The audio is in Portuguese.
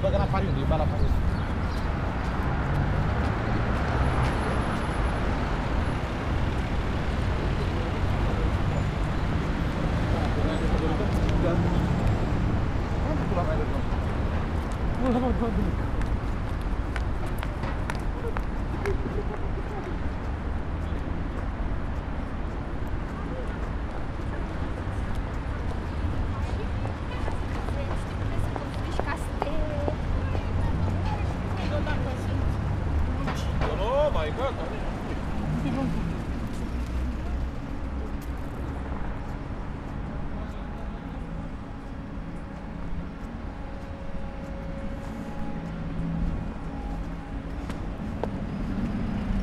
bagaimana na farinha, di bala farinha. Oh my work on it.